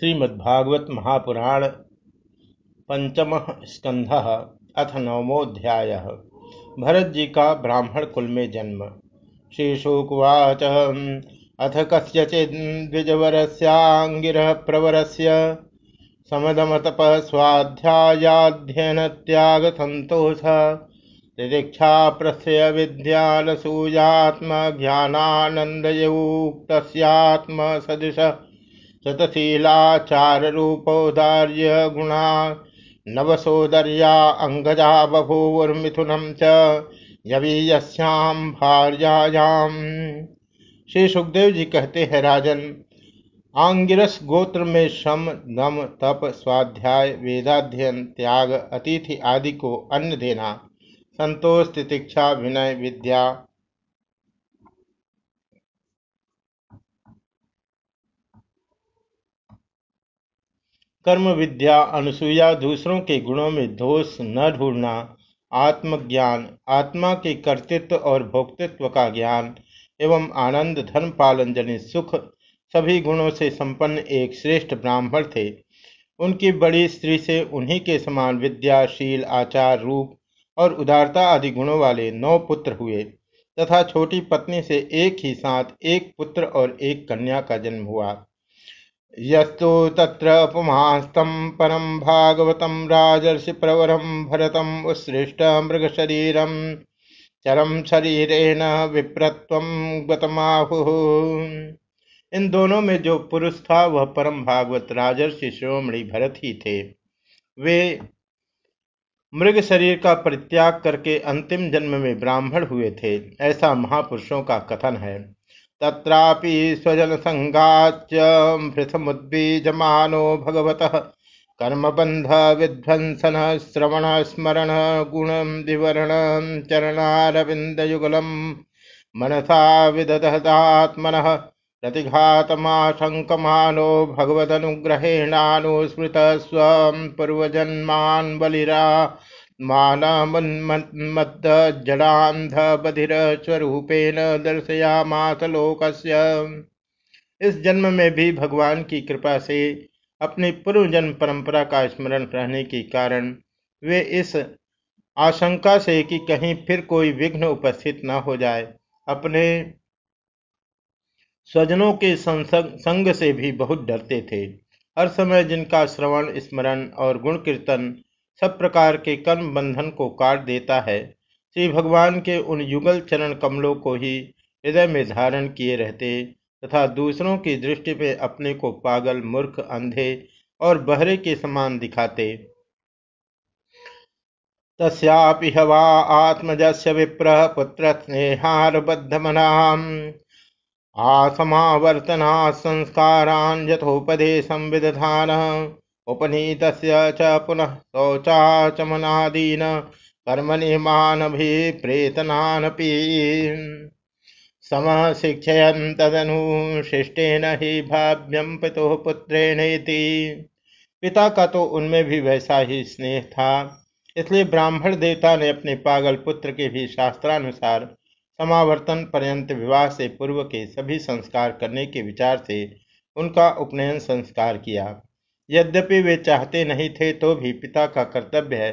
श्रीमद्भागवत महापुराण पंचम स्कंध अथ नवमोध्याय भरत जी का ब्राह्मण कुल में जन्म। श्रीशुकुवाच, अथ कस्यचिद्विजवरस्यांगिर प्रवरस्य समदमतप स्वाध्यायाध्ययन त्याग संतोष तिदीक्षा प्रस्य विद्यालसूयात्म ज्ञानानंदयुक्तस्यात्म सदृश शतशीलाचारूपौदार्य गुणा। नवसोदर्या अंगजा बभूवुर्मिथुनम च यवीयस्याम भार्यायाम श्री सुखदेव जी कहते हैं, राजन, आंगिरस गोत्र में श्रम नम, तप, स्वाध्याय, वेदाध्ययन, त्याग, अतिथि आदि को अन्न देना, संतोष, तितिक्षा, विनय, विद्या कर्म विद्या अनुसुईया दूसरों के गुणों में दोष न ढूंढना, आत्मज्ञान, आत्मा के कर्तृत्व और भोक्तृत्व का ज्ञान, एवं आनंद धर्म पालन जनित सुख, सभी गुणों से संपन्न एक श्रेष्ठ ब्राह्मण थे। उनकी बड़ी स्त्री से उन्हीं के समान विद्याशील आचार, रूप और उदारता आदि गुणों वाले नौ पुत्र हुए, तथा छोटी पत्नी से एक ही साथ एक पुत्र और एक कन्या का जन्म हुआ। यस्तु तत्र पुमास्तं परं भागवतं राजर्षिप्रवरं भरतम् उत्सृष्ट मृगशरीरं। चरम शरीरेण विप्रत्वं गतमाहुः। इन दोनों में जो पुरुष था, वह परम भागवत राजर्षि शिरोमणि भरत ही थे। वे मृग शरीर का परित्याग करके अंतिम जन्म में ब्राह्मण हुए थे। ऐसा महापुरुषों का कथन है। तत्रापि स्वजनसङ्गाच्च भृतमुद्बीजमानो भगवतः। कर्मबन्ध, विध्वंसन, श्रवण, स्मरण, गुण, विवरण, चरणारविन्दयुगलं। मनसा विदधतात्मनः प्रतिघातमाशङ्कमानो भगवदनुग्रहेणानुस्मृतः स्वं पूर्वजन्मान् बलिरा। मानमन्मद्जडान्धबधिरस्वरूपेण दर्शयामास लोकस्य। इस जन्म में भी भगवान की कृपा से अपनी पूर्व जन्म परंपरा का स्मरण रहने के कारण वे इस आशंका से कि कहीं फिर कोई विघ्न उपस्थित न हो जाए, अपने स्वजनों के संग से भी बहुत डरते थे। हर समय जिनका श्रवण, स्मरण और गुण कीर्तन सब प्रकार के कर्म बंधन को काट देता है। श्री भगवान के उन युगल चरण कमलों को ही हृदय में धारण किए रहते तथा दूसरों की दृष्टि में अपने को पागल, मूर्ख, अंधे और बहरे के समान दिखाते। तस्यापि हवा आत्मजस्य विप्र पुत्र स्नेहारबद्धमनाम। आसमावर्तना संस्कारान यथोपदेशम विदधान। उपनीत च पुनः शौचाचमनादीन कर्मनियमानभिप्रेतनानपि समशिक्षयन् तदनुशिष्टेन ही भाव्यम पितुः पुत्रेणेति। पिता का तो उनमें भी वैसा ही स्नेह था, इसलिए ब्राह्मण देवता ने अपने पागल पुत्र के भी शास्त्रानुसार समावर्तन पर्यंत विवाह से पूर्व के सभी संस्कार करने के विचार से उनका उपनयन संस्कार किया। यद्यपि वे चाहते नहीं थे तो भी पिता का कर्तव्य है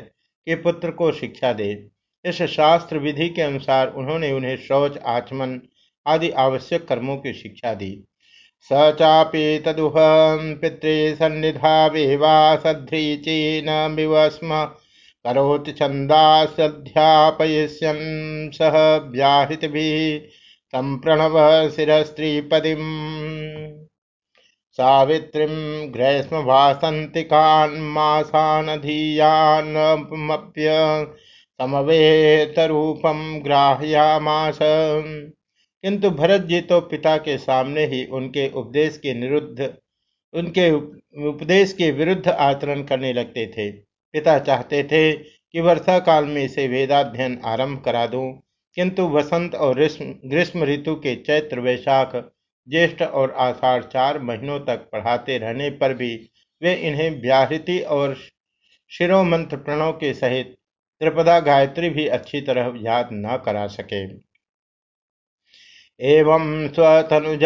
कि पुत्र को शिक्षा दे। इस शास्त्र विधि के अनुसार उन्होंने उन्हें शौच, आचमन आदि आवश्यक कर्मों की शिक्षा दी। स चापी तदुह पितृ सन्निधा विवा सध्रीचीन विवस्म करोति सह व्याहृत भी तम संप्रणव शिरस्त्रीपदिम्। सावित्रीं ग्रैष्मभासन्तिकान्मासानधीयानमप्य समवेतरूपं ग्राह्यामास। किंतु भरत जी तो पिता के सामने ही उनके उपदेश के निरुद्ध, उनके उपदेश के विरुद्ध आचरण करने लगते थे। पिता चाहते थे कि वर्षा काल में इसे वेदाध्ययन आरंभ करा दूँ किंतु वसंत और ग्रीष्म ऋतु के चैत्र वैशाख ज्येष्ठ और आषाढ़ चार महीनों तक पढ़ाते रहने पर भी वे इन्हें व्याहृति और शिरोमंत्र प्रणव के सहित त्रिपदा गायत्री भी अच्छी तरह याद न करा सके। एवं स्वतनुज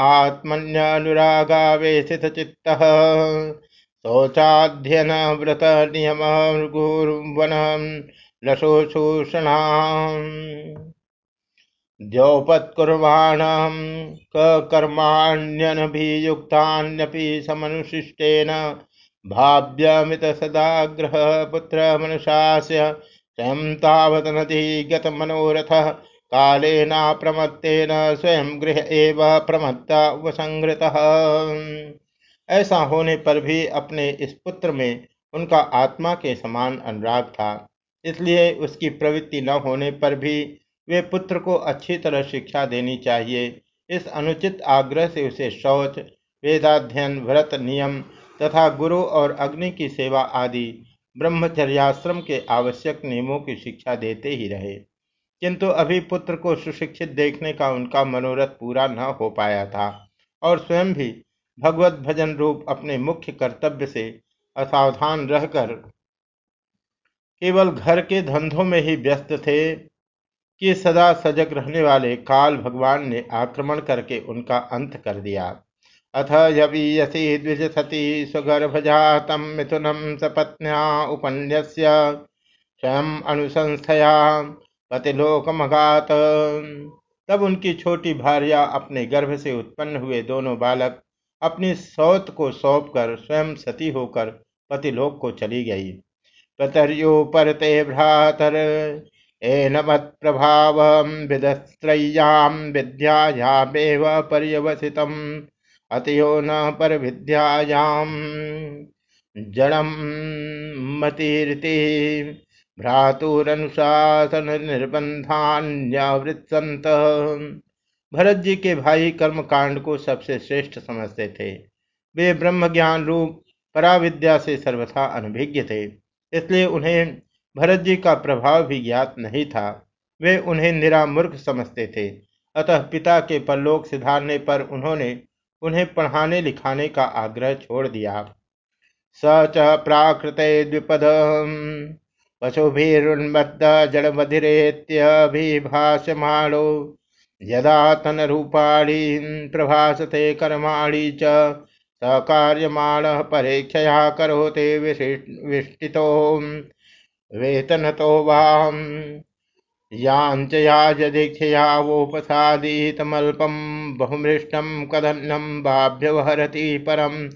आत्मन्यनुरागावेशितचित्तः शौचाध्ययन व्रत नियम गुरुवन लशोषूषणा द्यौपत्कुर्वाणं ककर्माण्यनभियुक्तान्यपि समनुशिष्टेन भाव्यमितसदाग्रह पुत्रमनुशास्य स्वयं तावत् गतमनोरथः कालेनाप्रमत्तेन स्वयं गृह एव प्रमत्ता उपसंहृतः। ऐसा होने पर भी अपने इस पुत्र में उनका आत्मा के समान अनुराग था, इसलिए उसकी प्रवृत्ति न होने पर भी वे पुत्र को अच्छी तरह शिक्षा देनी चाहिए। इस अनुचित आग्रह से उसे शौच, वेदाध्ययन, व्रत, नियम तथा गुरु और अग्नि की सेवा आदि ब्रह्मचर्याश्रम के आवश्यक नियमों की शिक्षा देते ही रहे। किंतु अभी पुत्र को सुशिक्षित देखने का उनका मनोरथ पूरा न हो पाया था और स्वयं भी भगवत भजन रूप अपने मुख्य कर्तव्य से असावधान रहकर केवल घर के धंधों में ही व्यस्त थे। कि सदा सजग रहने वाले काल भगवान ने आक्रमण करके उनका अंत कर दिया। अथ यवीयसी द्विजसती स्वगर्भजातम मिथुनम सपत्न्या उपन्यस्य स्वयं अनुसंस्थया पतिलोकमगात तब उनकी छोटी भार्या अपने गर्भ से उत्पन्न हुए दोनों बालक अपनी सौत को सौंप कर स्वयं सती होकर पतिलोक को चली गई। पतरियो परते भ्रातर एनमत प्रभाव विदस्त्रय्याम विद्यायामेव पर्यवसितम, अतयो न जड़म मतिरति भ्रातुरनुशासन निर्बंधान्यावृत्संत भरत जी के भाई कर्म कांड को सबसे श्रेष्ठ समझते थे। वे ब्रह्म ज्ञान रूप पराविद्या से सर्वथा अनभिज्ञ थे। इसलिए उन्हें भरत जी का प्रभाव भी ज्ञात नहीं था। वे उन्हें निरामूर्ख समझते थे। अतः पिता के परलोक सिधारने पर उन्होंने उन्हें पढ़ाने लिखाने का आग्रह छोड़ दिया। स च प्राकृत द्विपद पशुभिरुन्मद्द जड़मधिरेत्यभिभाषमाणो यदा तनरूपाणी प्रभासते कर्माणी च सकार्यमाणः परीक्षया करोते विष्टितो वेतनतो वाम याञ्च याजदीक्षया वोपसादितमल्पं बहुमृष्टं कदन्नं भाभ्यवहरति परं।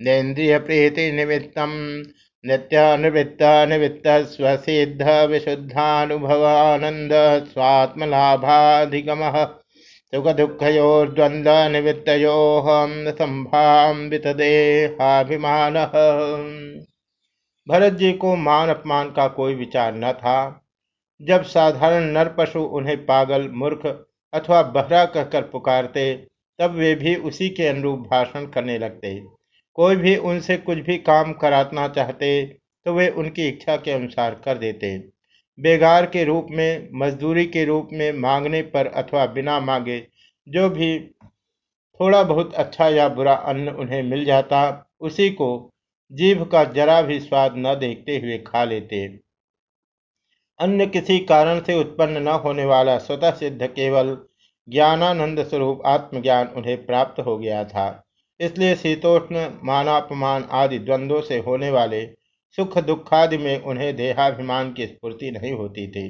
नेन्द्रियप्रीतिनिमित्तं नित्यनिवृत्तनिवृत्तस्वसिद्ध विशुद्धानुभवानन्द स्वात्मलाभाधिगमः सुखदुःखयोर्द्वन्द्वनिवृत्तयोऽहं संभावितदेहाभिमान भरत जी को मान अपमान का कोई विचार न था। जब साधारण नर पशु उन्हें पागल, मूर्ख अथवा बहरा कहकर पुकारते, तब वे भी उसी के अनुरूप भाषण करने लगते। कोई भी उनसे कुछ भी काम कराना चाहते तो वे उनकी इच्छा के अनुसार कर देते। बेगार के रूप में, मजदूरी के रूप में मांगने पर अथवा बिना मांगे, जो भी थोड़ा बहुत अच्छा या बुरा अन्न उन्हें मिल जाता, उसी को जीभ का जरा भी स्वाद न देखते हुए खा लेते अन्य किसी कारण से उत्पन्न न होने वाला स्वतः सिद्ध केवल ज्ञानानंद स्वरूप आत्मज्ञान उन्हें प्राप्त हो गया था। इसलिए शीतोष्ण, मानापमान आदि द्वंद्वों से होने वाले सुख दुखादि में उन्हें देहाभिमान की स्फूर्ति नहीं होती थी।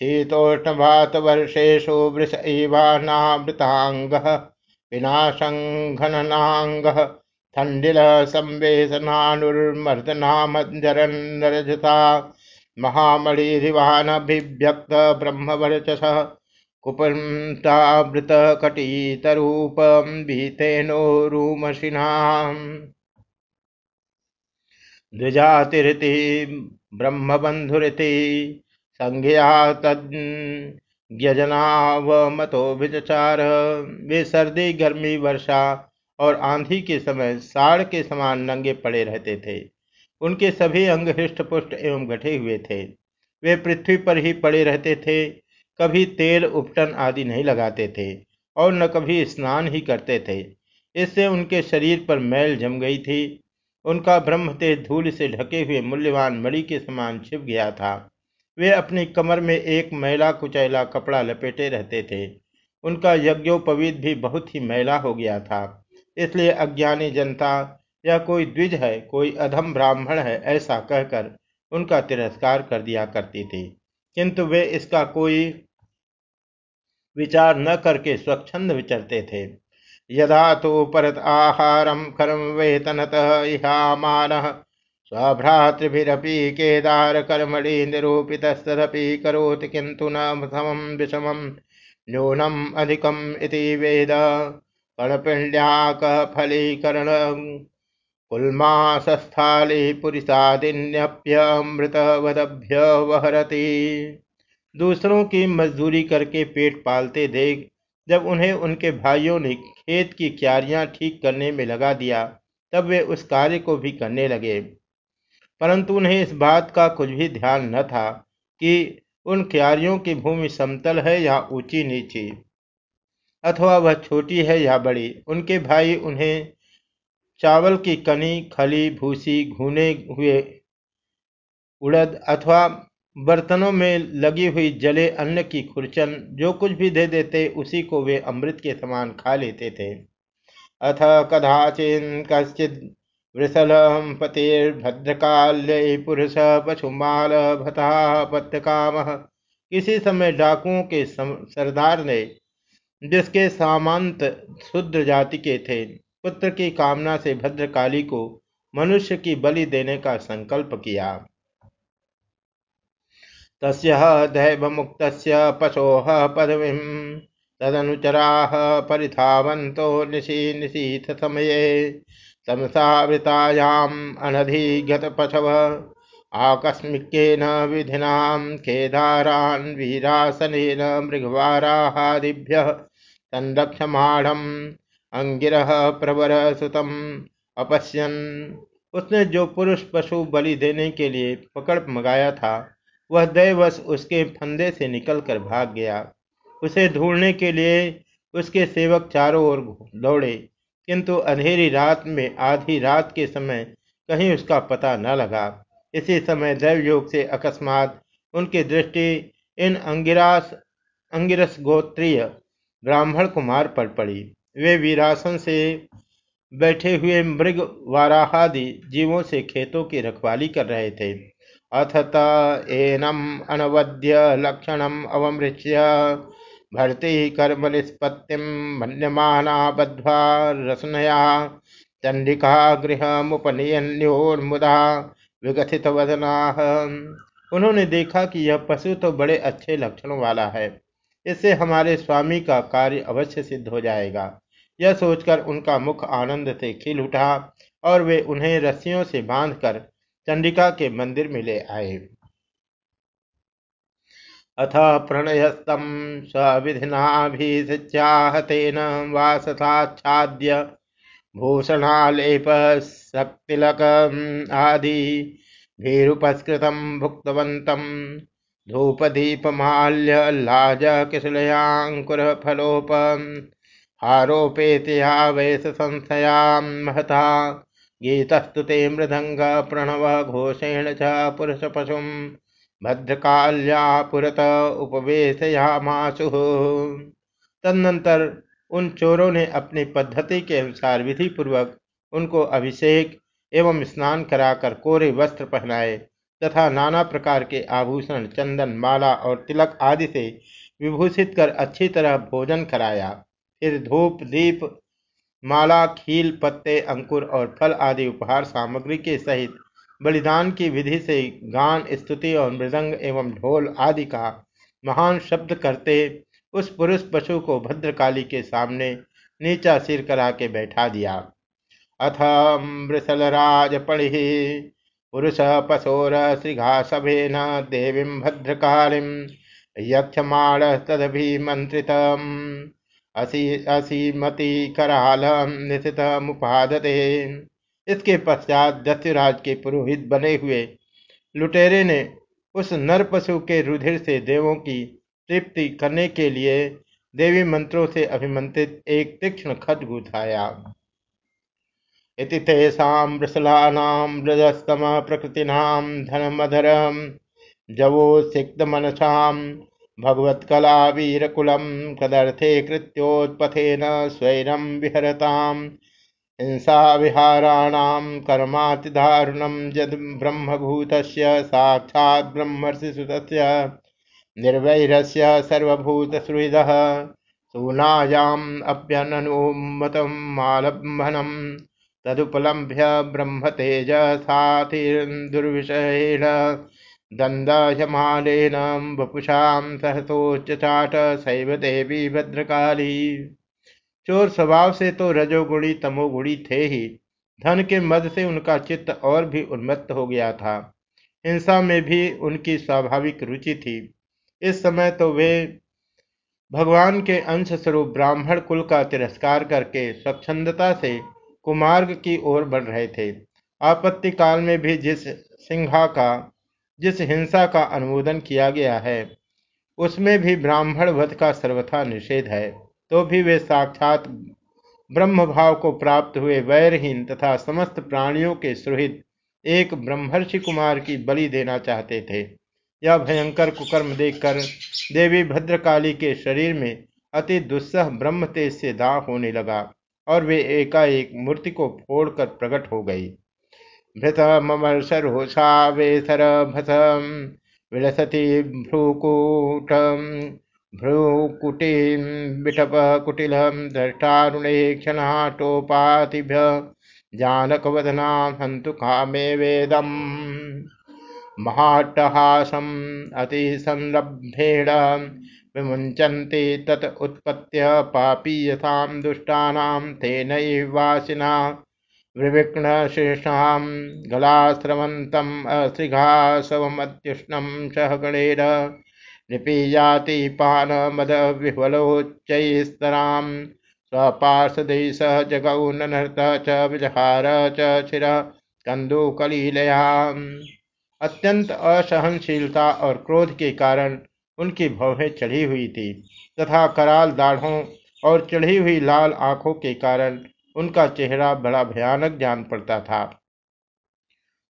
शीतोष्ण भात वर्षेशु वृष इवानावृतांग विनाशंघनांग थंडिल संवेशनानुर्मर्दनामजरन्नरजता महामणिरिवानभिव्यक्त ब्रह्मवर्चस। कुपुंतावृतकटीतरूपं भीतेनोरुमशिनाम् द्विजातिरिति ब्रह्मबंधुरिति संज्ञा तज्ञजनावमतो विचार गर्मी वर्षा और आंधी के समय साड़ के समान नंगे पड़े रहते थे। उनके सभी अंग हृष्ट पुष्ट एवं घटे हुए थे। वे पृथ्वी पर ही पड़े रहते थे। कभी तेल, उपटन आदि नहीं लगाते थे और न कभी स्नान ही करते थे। इससे उनके शरीर पर मैल जम गई थी। उनका ब्रह्म तेज धूल से ढके हुए मूल्यवान मणि के समान छिप गया था। वे अपनी कमर में एक मैला कुचैला कपड़ा लपेटे रहते थे। उनका यज्ञोपवीत भी बहुत ही मैला हो गया था। इसलिए अज्ञानी जनता, या कोई द्विज है, कोई अधम ब्राह्मण है, ऐसा कहकर उनका तिरस्कार कर दिया करती थी। किंतु वे इसका कोई विचार न करके स्वच्छंद विचरते थे। यदा तो परत आहारम कर्म वेतनत इहामान स्वभ्रातृभिरपि केदार कर्मणि निरूपितस्तदपि करोति किंतु न समम न्यूनम अधिकम इति वेद। कर्णपिंड्याक फलीकरण कुलमासस्थाली वहरती। दूसरों की मजदूरी करके पेट पालते देख, जब उन्हें उनके भाइयों ने खेत की क्यारियाँ ठीक करने में लगा दिया, तब वे उस कार्य को भी करने लगे। परंतु उन्हें इस बात का कुछ भी ध्यान न था कि उन क्यारियों की भूमि समतल है या ऊँची नीची। अथवा वह छोटी है या बड़ी, उनके भाई उन्हें चावल की कनी, खली, भूसी, घुने हुए उड़द अथवा बर्तनों में लगी हुई जले अन्न की खुरचन, जो कुछ भी दे देते, उसी को वे अमृत के समान खा लेते थे। अथ कदाचिन कश्चित वृषल पतिर्भद्रकाल्य पुरुष पशुमाल भता पत्यकाम किसी समय डाकुओं के सरदार ने जिसके सामंत शुद्र जाति के थे, पुत्र की कामना से भद्रकाली को मनुष्य की बलि देने का संकल्प किया। तस्य दैवमुक्त पशोः पदवीं, तदनुचराः परिधावन्तो निशी निशीथ समये तमसावृतायाम् अनधिगतपशव आकस्मिकेन विधिनां, केदारान्, वीरासनेन, मृगवाराहादिभ्यः संरक्षमाणम् अंगिरह प्रवर सुतम। अपश्यन। उसने जो पुरुष पशु बलि देने के लिए पकड़ मंगाया था, वह दैवश उसके फंदे से निकलकर भाग गया। उसे ढूँढने के लिए उसके सेवक चारों ओर दौड़े। किंतु अंधेरी रात में, आधी रात के समय कहीं उसका पता न लगा। इसी समय दैव योग से अकस्मात उनकी दृष्टि इन अंगिरास, अंगिरस गोत्रीय ब्राह्मण कुमार पर पड़ी। वे वीरासन से बैठे हुए मृग वाराहादि जीवों से खेतों की रखवाली कर रहे थे। अथ एनम अनवद्य लक्षणम अवमृश्य भर्ती कर्म निष्पत्तिम मन्यमाना बद्ध्वा रसनया चंडिका गृह मुपनियोन्मुदा विगथित वदना उन्होंने देखा कि यह पशु तो बड़े अच्छे लक्षणों वाला है। इससे हमारे स्वामी का कार्य अवश्य सिद्ध हो जाएगा। यह सोचकर उनका मुख आनंद से खिल उठा और वे उन्हें रस्सियों से बांधकर चंडिका के मंदिर में ले आए। अथ प्रणयस्तम सविधिनाभिचाहतेन वासथाच्छाद्य भूषणालेप शक्तिलक आदि भीरुपस्कृतं भुक्तवन्तं धूपदीपमाल्यल्लाज किशलयाङ्कुरफलोप हारोपेतया वैस संस्थयां महता। गीतस्तुते मृदंग प्रणव घोषेण च पुरुष पशुम भद्रकाल्या पुरत उपवेशयामासु तदनंतर उन चोरों ने अपनी पद्धति के अनुसार विधि पूर्वक उनको अभिषेक एवं स्नान कराकर कोरे वस्त्र पहनाए। तथा नाना प्रकार के आभूषण, चंदन, माला और तिलक आदि से विभूषित कर अच्छी तरह भोजन कराया। फिर धूप, दीप, माला, खील, पत्ते, अंकुर और फल आदि उपहार सामग्री के सहित बलिदान की विधि से गान, स्तुति और मृदंग एवं ढोल आदि का महान शब्द करते उस पुरुष पशु को भद्रकाली के सामने नीचा सिर करा के बैठा दिया। अथ मृसलराज पढ़ि पुरुष पशोर श्रृघासभेन देवी भद्रकाली यक्षमाण तदभिमंत्रित असी असीमति कराल निशित मुपादते इसके पश्चात दस्युराज के पुरोहित बने हुए लुटेरे ने उस नर पशु के रुधिर से देवों की तृप्ति करने के लिए देवी मंत्रों से अभिमंत्रित एक तीक्ष्ण खत गुथाया इति तेषां वृषलानां प्रकृति धनमधर जवो सिक्तमनसां भगवत्कला वीरकुलं कदर्थे कृत्योत्पथेन स्वैरं विहरताम् हिंसाविहाराणां कर्मातिदारुणं यद् ब्रह्मभूतस्य साक्षात् ब्रह्मर्षिसुतस्य निर्वैरस्य सर्वभूतसुहृदः सूनायाम् अभ्यननुमतं मालम्भनं तदुपलभ्य ब्रह्म तेज दन्दह्यमालेन वपुषां सहसोच्चाट सैव देवी भद्रकाली। चोर स्वभाव से तो रजोगुणी तमोगुणी थे ही। धन के मद से उनका चित्त और भी उन्मत्त हो गया था। हिंसा में भी उनकी स्वाभाविक रुचि थी। इस समय तो वे भगवान के अंश स्वरूप ब्राह्मण कुल का तिरस्कार करके स्वच्छंदता से कुमार्ग की ओर बढ़ रहे थे। आपत्ति काल में भी जिस सिंघा का, जिस हिंसा का अनुमोदन किया गया है, उसमें भी ब्राह्मण वध का सर्वथा निषेध है तो भी वे साक्षात ब्रह्म भाव को प्राप्त हुए वैरहीन तथा समस्त प्राणियों के सुहित एक ब्रह्मर्षि कुमार की बलि देना चाहते थे। यह भयंकर कुकर्म देखकर देवी भद्रकाली के शरीर में अति दुस्सह ब्रह्म तेज से दाह होने लगा। और वे एकाएक मूर्ति को फोड़कर प्रकट हो गई। भृत भृतमर्षरोषा वेसर भसम विलसती भ्रूकूट, भ्रूकुटीं विटपकुटिलं द्रष्टारुणे क्षणाटोपातिभ्य जानकवदना हन्तु कामे वेदम्। महाट्टहासम् अतिसंलभ्येण विमुञ्चन्ति तत उत्पत्य पापीयसां दुष्टानां तेनैवासिना विविक्णशीर्षां गलास्रवन्तम् अश्रिघासवमत्युष्णं सह गणेन निपीयाति पानमदविह्वलोच्चैस्तरां स्वपार्षदैः सह जगौ ननर्तः च विजहार च शिरः अत्यंत असहनशीलता और क्रोध के कारण उनकी भौहें चढ़ी हुई थी तथा कराल दाढ़ों और चढ़ी हुई लाल आँखों के कारण उनका चेहरा बड़ा भयानक जान पड़ता था।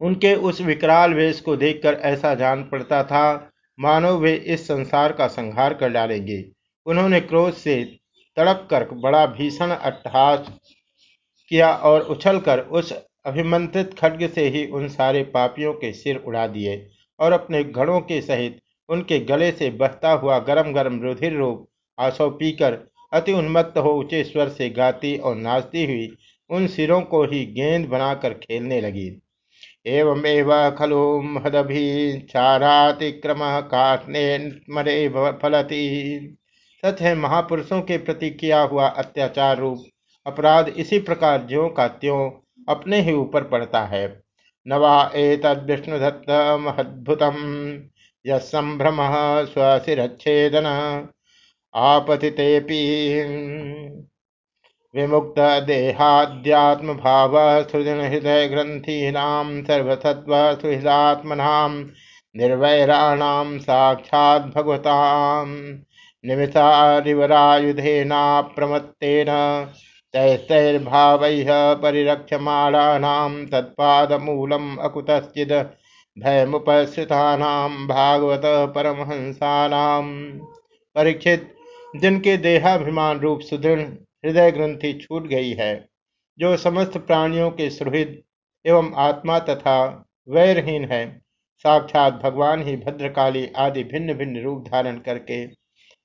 उनके उस विकराल वेश को देखकर ऐसा जान पड़ता था, मानो वे इस संसार का संहार कर डालेंगे। उन्होंने क्रोध से तड़प कर बड़ा भीषण अट्टहास किया और उछलकर उस अभिमंत्रित खड्ग से ही उन सारे पापियों के सिर उड़ा दिए और अपने घड़ों के सहित उनके गले से बहता हुआ गरम गरम रुधिर रूप आसो पीकर अति उन्मत्त हो ऊँचे स्वर से गाती और नाचती हुई उन सिरों को ही गेंद बनाकर खेलने लगी। एवमेव खलु महदभिचारातिक्रम काटने मरे फलती। सच है, महापुरुषों के प्रति किया हुआ अत्याचार रूप अपराध इसी प्रकार ज्यो का त्यों अपने ही ऊपर पड़ता है। नवा एतद विष्णुदत्त महद्भुतम यम्भ्रम स्वशिरच्छेदन आपतितेपि विमुक्त देहाध्यात्म भाव सृजन हृदय ग्रंथीनाम सर्वसत्व सुहृदात्मनाम निर्वैराणाम साक्षात् भगवताम निमिषारिवरायुधेना प्रमत्तेन तैस्तैर्भावैः परिरक्ष्यमाणानां तत्पादमूलम् अकुतश्चिद्। भयमुपसृतानां भागवत परमहंसानां। परीक्षित, जिनके देहाभिमान रूप सुदृढ़ हृदय ग्रंथि छूट गई है, जो समस्त प्राणियों के सुहृद एवं आत्मा तथा वैरहीन है, साक्षात भगवान ही भद्रकाली आदि भिन्न भिन्न रूप धारण करके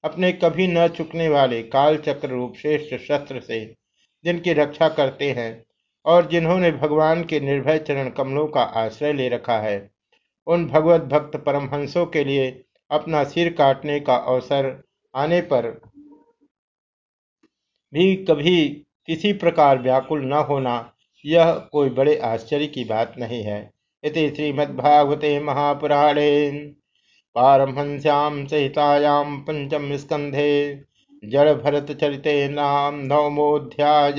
अपने कभी न चुकने वाले कालचक्र रूप श्रेष्ठ शस्त्र से जिनकी रक्षा करते हैं और जिन्होंने भगवान के निर्भय चरण कमलों का आश्रय ले रखा है। उन भगवत भक्त परमहंसों के लिए अपना सिर काटने का अवसर आने पर भी कभी किसी प्रकार व्याकुल न होना, यह कोई बड़े आश्चर्य की बात नहीं है। इति श्रीमद्भागवते महापुराणे पारमहंस्यां सहितायाम पंचम स्कंधे जड़ भरत चरिते नाम नवमोध्याय